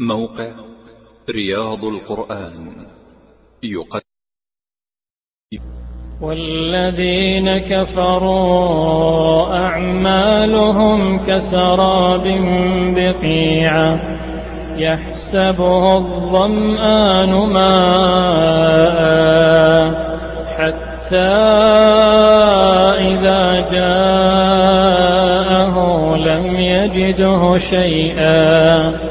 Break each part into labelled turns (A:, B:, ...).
A: موقع رياض القرآن. يقدم.
B: والذين كفروا أعمالهم كسراب بقيعة يحسبه الظمآن ماء. حتى إذا جاءه لم يجده شيئا.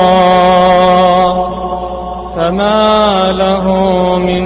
B: ما له من